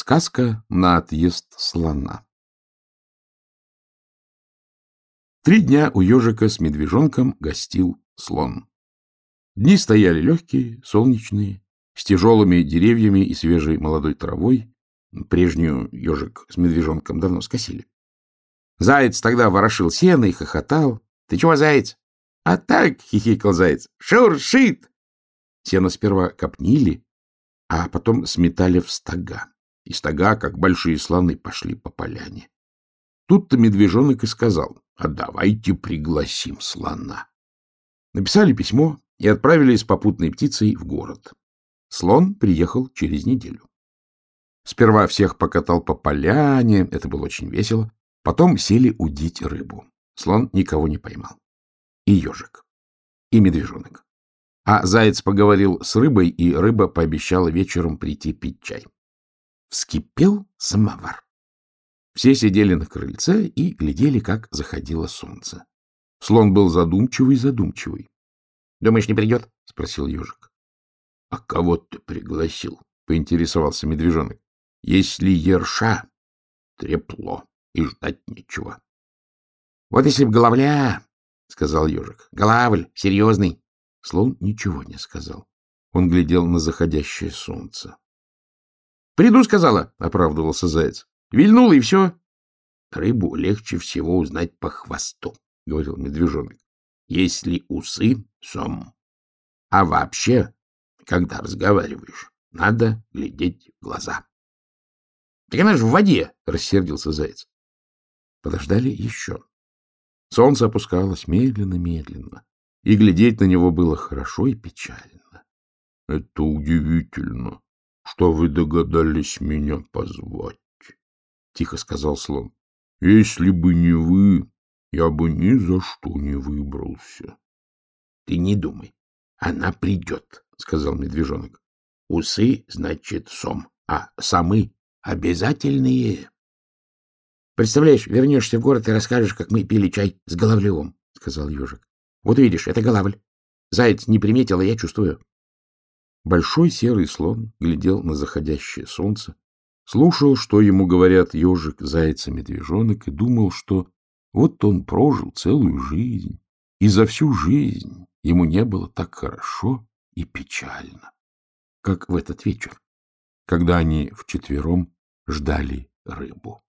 Сказка на отъезд слона Три дня у ежика с медвежонком гостил слон. Дни стояли легкие, солнечные, с тяжелыми деревьями и свежей молодой травой. Прежнюю ежик с медвежонком давно скосили. Заяц тогда ворошил сено и хохотал. — Ты чего, заяц? — А так, — хихикал заяц, — шуршит. Сено сперва копнили, а потом сметали в стога. И стога, как большие слоны, пошли по поляне. Тут-то медвежонок и сказал, а давайте пригласим слона. Написали письмо и отправили с попутной птицей в город. Слон приехал через неделю. Сперва всех покатал по поляне, это было очень весело. Потом сели удить рыбу. Слон никого не поймал. И ежик, и медвежонок. А заяц поговорил с рыбой, и рыба пообещала вечером прийти пить чай. Вскипел самовар. Все сидели на крыльце и глядели, как заходило солнце. Слон был задумчивый-задумчивый. — Думаешь, не придет? — спросил ежик. — А кого ты пригласил? — поинтересовался медвежонок. — Если ерша, трепло, и ждать нечего. — Вот если б головля, — сказал ежик. — Голавль, серьезный. Слон ничего не сказал. Он глядел на заходящее солнце. — Приду, — сказала, — оправдывался заяц. — Вильнула, и все. — Рыбу легче всего узнать по хвосту, — говорил медвежонок. — Если усы — сом. А вообще, когда разговариваешь, надо глядеть в глаза. — Так она же в воде, — рассердился заяц. Подождали еще. Солнце опускалось медленно-медленно, и глядеть на него было хорошо и печально. — Это удивительно, что вы догадались меня позвать, — тихо сказал слон. — Если бы не вы, я бы ни за что не выбрался. — Ты не думай, она придет, — сказал медвежонок. — Усы, значит, сом, а самы обязательные. — Представляешь, вернешься в город и расскажешь, как мы пили чай с Головлевым, — сказал ежик. — Вот видишь, это Голавль. Заяц не приметил, а я чувствую. Большой серый слон глядел на заходящее солнце, слушал, что ему говорят ежик, заяц и медвежонок, и думал, что вот он прожил целую жизнь, и за всю жизнь ему не было так хорошо и печально, как в этот вечер, когда они вчетвером ждали рыбу.